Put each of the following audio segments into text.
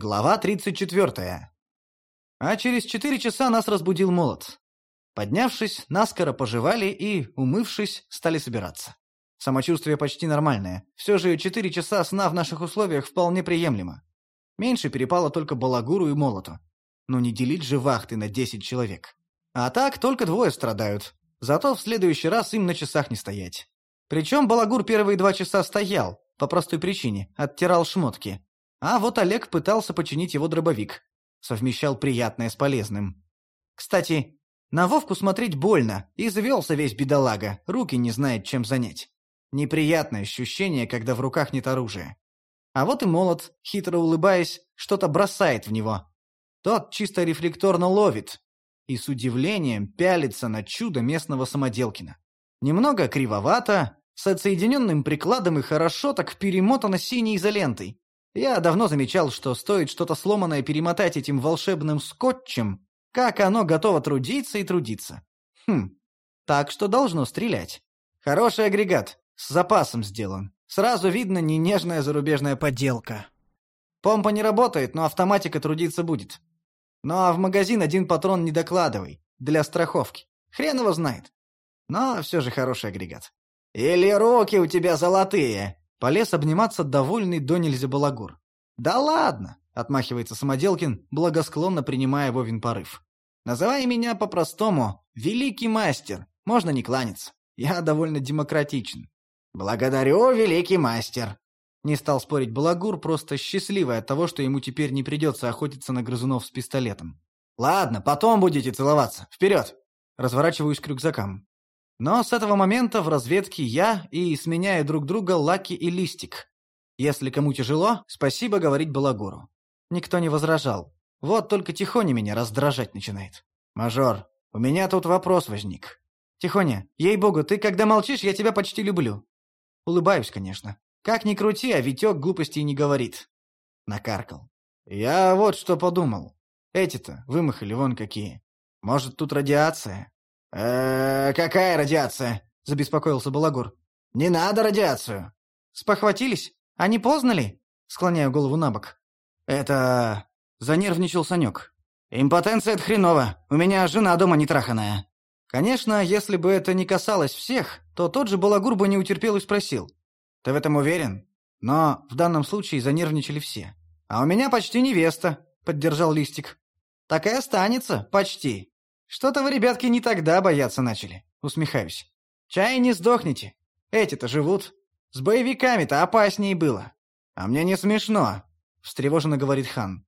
Глава 34. А через четыре часа нас разбудил молот. Поднявшись, наскоро пожевали и, умывшись, стали собираться. Самочувствие почти нормальное. Все же четыре часа сна в наших условиях вполне приемлемо. Меньше перепало только Балагуру и Молоту. Но не делить же вахты на 10 человек. А так только двое страдают. Зато в следующий раз им на часах не стоять. Причем Балагур первые два часа стоял, по простой причине, оттирал шмотки. А вот Олег пытался починить его дробовик. Совмещал приятное с полезным. Кстати, на Вовку смотреть больно, и завелся весь бедолага, руки не знает, чем занять. Неприятное ощущение, когда в руках нет оружия. А вот и молот, хитро улыбаясь, что-то бросает в него. Тот чисто рефлекторно ловит и с удивлением пялится на чудо местного самоделкина. Немного кривовато, с отсоединенным прикладом и хорошо так перемотано синей изолентой. Я давно замечал, что стоит что-то сломанное перемотать этим волшебным скотчем, как оно готово трудиться и трудиться. Хм, так что должно стрелять. Хороший агрегат, с запасом сделан. Сразу видно не нежная зарубежная подделка. Помпа не работает, но автоматика трудиться будет. Ну а в магазин один патрон не докладывай, для страховки. Хрен его знает. Но все же хороший агрегат. «Или руки у тебя золотые!» Полез обниматься довольный до нельзя балагур. «Да ладно!» — отмахивается Самоделкин, благосклонно принимая Вовин порыв. «Называй меня по-простому «Великий мастер». Можно не кланяться. Я довольно демократичен. «Благодарю, великий мастер!» Не стал спорить Балагур, просто счастливый от того, что ему теперь не придется охотиться на грызунов с пистолетом. «Ладно, потом будете целоваться. Вперед!» Разворачиваюсь к рюкзакам. Но с этого момента в разведке я и сменяю друг друга Лаки и Листик. Если кому тяжело, спасибо говорить Балагуру. Никто не возражал. Вот только Тихоня меня раздражать начинает. «Мажор, у меня тут вопрос возник». «Тихоня, ей-богу, ты когда молчишь, я тебя почти люблю». Улыбаюсь, конечно. Как ни крути, а Витек глупостей не говорит. Накаркал. «Я вот что подумал. Эти-то вымахали вон какие. Может, тут радиация?» Э какая радиация?» — забеспокоился Балагур. «Не надо радиацию». «Спохватились? А не поздно ли?» — склоняю голову на бок. «Это...» — занервничал Санек. «Импотенция — это хреново. У меня жена дома не траханая». Конечно, если бы это не касалось всех, то тот же Балагур бы не утерпел и спросил. «Ты в этом уверен?» Но в данном случае занервничали все. «А у меня почти невеста», — поддержал Листик. «Так и останется, почти. «Что-то вы, ребятки, не тогда бояться начали», — усмехаюсь. «Чай не сдохнете. Эти-то живут. С боевиками-то опаснее было». «А мне не смешно», — встревоженно говорит хан.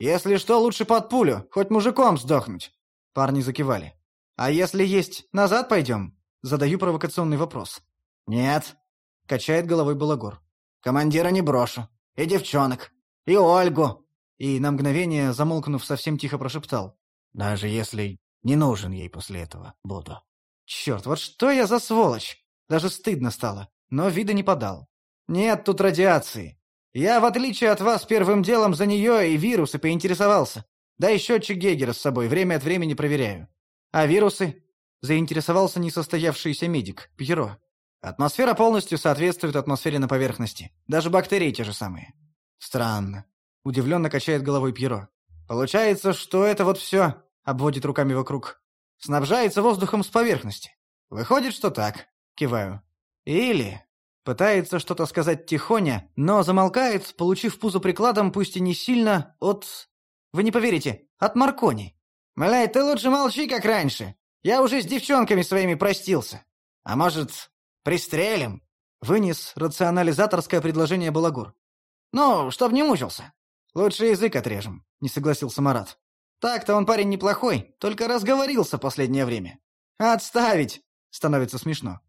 «Если что, лучше под пулю, хоть мужиком сдохнуть». Парни закивали. «А если есть, назад пойдем?» Задаю провокационный вопрос. «Нет», — качает головой Балагор. «Командира не брошу. И девчонок. И Ольгу». И на мгновение, замолкнув, совсем тихо прошептал. «Даже если не нужен ей после этого буду. Черт, вот что я за сволочь! Даже стыдно стало, но вида не подал. Нет тут радиации. Я, в отличие от вас, первым делом за нее и вирусы поинтересовался. Да и счетчик Гейгера с собой время от времени проверяю. А вирусы? Заинтересовался несостоявшийся медик, Пьеро. Атмосфера полностью соответствует атмосфере на поверхности. Даже бактерии те же самые. Странно. Удивленно качает головой Пьеро. Получается, что это вот все обводит руками вокруг. Снабжается воздухом с поверхности. Выходит, что так. Киваю. Или... Пытается что-то сказать тихоня, но замолкает, получив пузо прикладом, пусть и не сильно, от... Вы не поверите, от Маркони. «Мляй, ты лучше молчи, как раньше. Я уже с девчонками своими простился. А может, пристрелим?» Вынес рационализаторское предложение Балагур. «Ну, чтоб не мучился. Лучше язык отрежем», — не согласился Марат. Так-то он парень неплохой, только разговорился последнее время. Отставить! Становится смешно.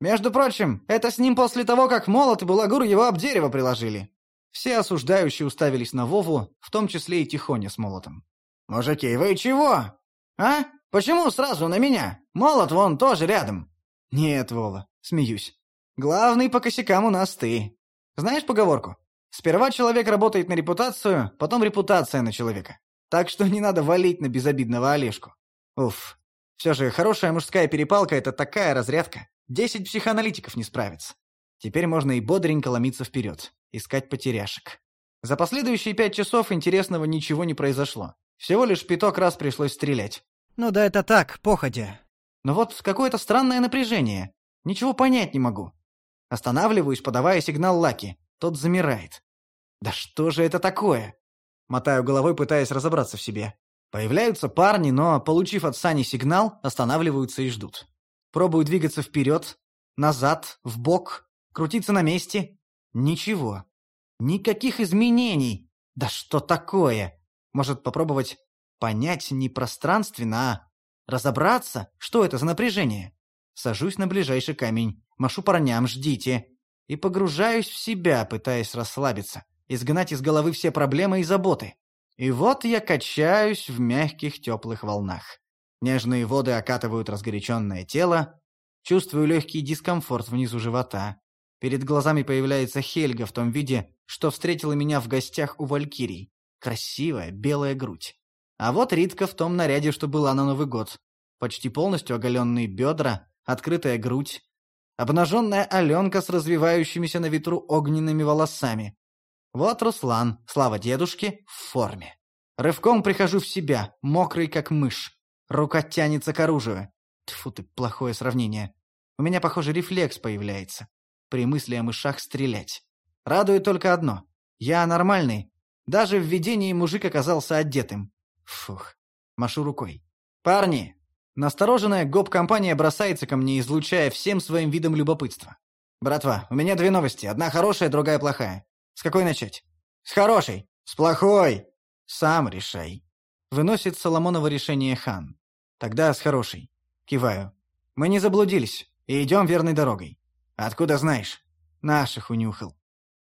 Между прочим, это с ним после того, как Молот и Булагур его об дерево приложили. Все осуждающие уставились на Вову, в том числе и Тихоня с Молотом. «Мужики, вы чего? А? Почему сразу на меня? Молот вон тоже рядом». «Нет, Вова, смеюсь. Главный по косякам у нас ты. Знаешь поговорку? Сперва человек работает на репутацию, потом репутация на человека. Так что не надо валить на безобидного Олежку. Уф. Все же хорошая мужская перепалка — это такая разрядка. Десять психоаналитиков не справится. Теперь можно и бодренько ломиться вперед, искать потеряшек. За последующие пять часов интересного ничего не произошло. Всего лишь пяток раз пришлось стрелять. Ну да это так, походя. Но вот какое-то странное напряжение. Ничего понять не могу. Останавливаюсь, подавая сигнал Лаки. Тот замирает. Да что же это такое? Мотаю головой, пытаясь разобраться в себе. Появляются парни, но, получив от Сани сигнал, останавливаются и ждут. Пробую двигаться вперед, назад, в бок, крутиться на месте. Ничего. Никаких изменений. Да что такое? Может попробовать понять не пространственно, а разобраться, что это за напряжение? Сажусь на ближайший камень, машу парням, ждите. И погружаюсь в себя, пытаясь расслабиться, изгнать из головы все проблемы и заботы. И вот я качаюсь в мягких теплых волнах. Нежные воды окатывают разгоряченное тело, чувствую легкий дискомфорт внизу живота. Перед глазами появляется Хельга в том виде, что встретила меня в гостях у Валькирий. Красивая белая грудь. А вот Ритка в том наряде, что была на Новый год. Почти полностью оголенные бедра, открытая грудь. Обнаженная Аленка с развивающимися на ветру огненными волосами. Вот Руслан, слава дедушке, в форме. Рывком прихожу в себя, мокрый как мышь. Рука тянется к оружию. Тьфу ты, плохое сравнение. У меня, похоже, рефлекс появляется. При мысли о мышах стрелять. Радует только одно. Я нормальный. Даже в видении мужик оказался одетым. Фух. Машу рукой. «Парни!» Настороженная гоп-компания бросается ко мне, излучая всем своим видом любопытства. «Братва, у меня две новости. Одна хорошая, другая плохая. С какой начать? С хорошей. С плохой. Сам решай. Выносит Соломонова решение хан. Тогда с хорошей. Киваю. Мы не заблудились и идем верной дорогой. Откуда знаешь? Наших унюхал.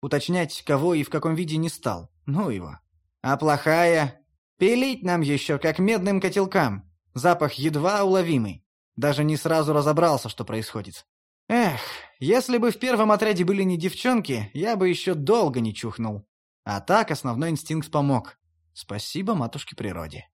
Уточнять, кого и в каком виде не стал. Ну его. А плохая? Пилить нам еще, как медным котелкам. Запах едва уловимый. Даже не сразу разобрался, что происходит. Эх, если бы в первом отряде были не девчонки, я бы еще долго не чухнул. А так основной инстинкт помог. Спасибо матушке природе.